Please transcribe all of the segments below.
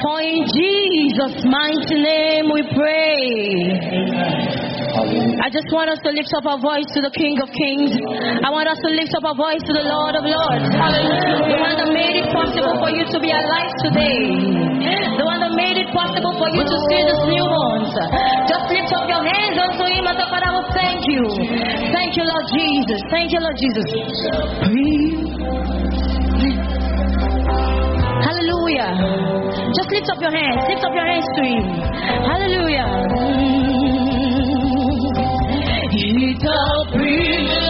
For in Jesus' mighty name we pray. Amen. I just want us to lift up our voice to the King of Kings. I want us to lift up our voice to the Lord of Lords. The one that made it possible for you to be alive today. The one that made it possible for you to see this new month. Just lift up your hands unto Him and the Father will thank you. Thank you, Lord Jesus. Thank you, Lord Jesus. Hallelujah. Just lift up your hands. Lift up your hands to Him. Hallelujah. It's a privilege.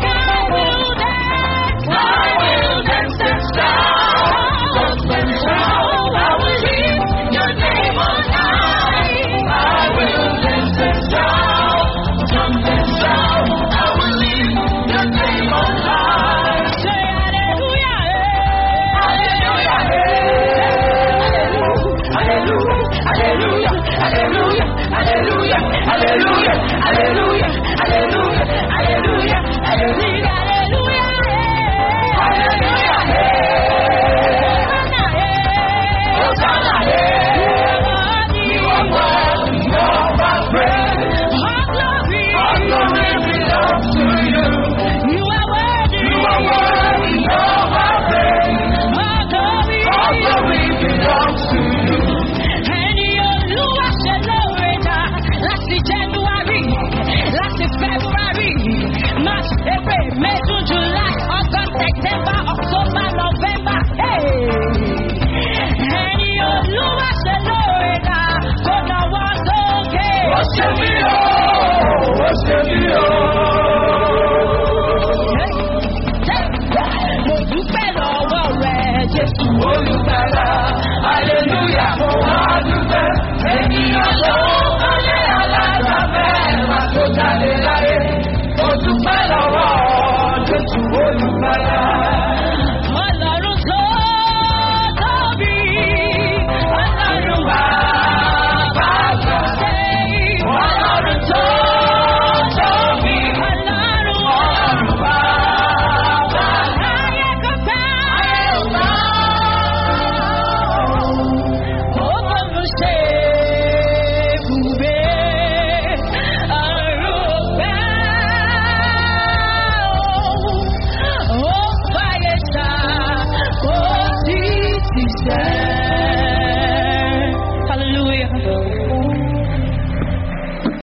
aleluya, aleluya, aleluya.